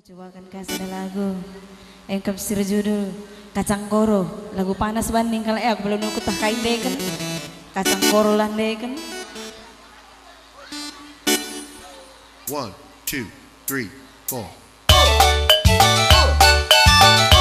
coba kan kasih ada lagu yang sir judul Kacang Koro Lagu panas banding kalau eh aku belum nunggu tak kain deken Kacang Koro lah deken One, two, three, four oh. Oh.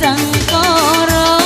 sang koro.